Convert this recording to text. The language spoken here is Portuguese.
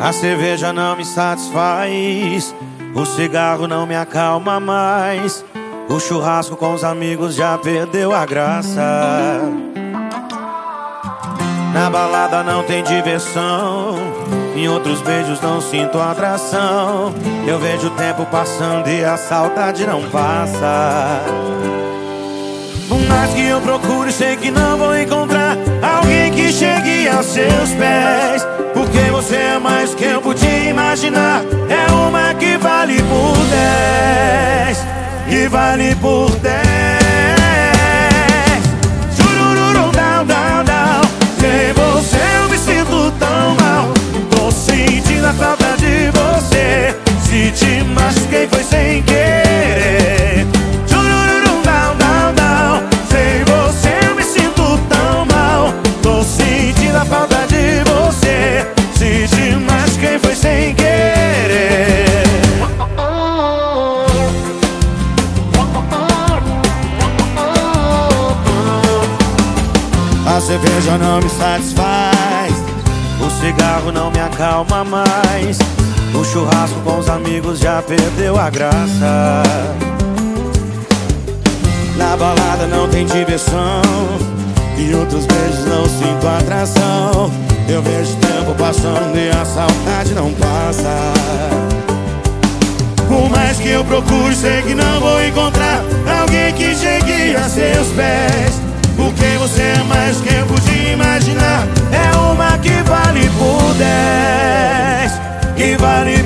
A cerveja não me satisfaz, o cigarro não me acalma mais. O churrasco com os amigos já perdeu a graça. Na balada não tem diversão, em outros beijos não sinto atração. Eu vejo o tempo passando e a saudade não passa. Por mais que eu procure, sei que não vou encontrar alguém que chegue aos seus pés. Porque você é mais que eu podia imaginar. É uma que vale por dez e vale por dez. Sem querer. A cerveja não me satisfaz. O cigarro não me acalma mais. O churrasco com os amigos já perdeu a graça. Na balada não tem diversão. E outros beijos não sinto atração. Eu vejo o tempo passando e a saudade não passa. Por mais que eu procure, sei que não vou encontrar alguém que chegue a seus pés. Porque você é mais que eu podia imaginar. É uma que vale por dez. Que vale